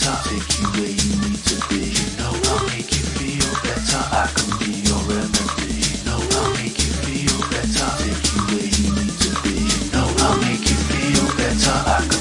take you where you need to be. You know I'll make you feel better. I can be your remedy. You know I'll make you feel better, take you where you need to be. You know I'll make you feel better.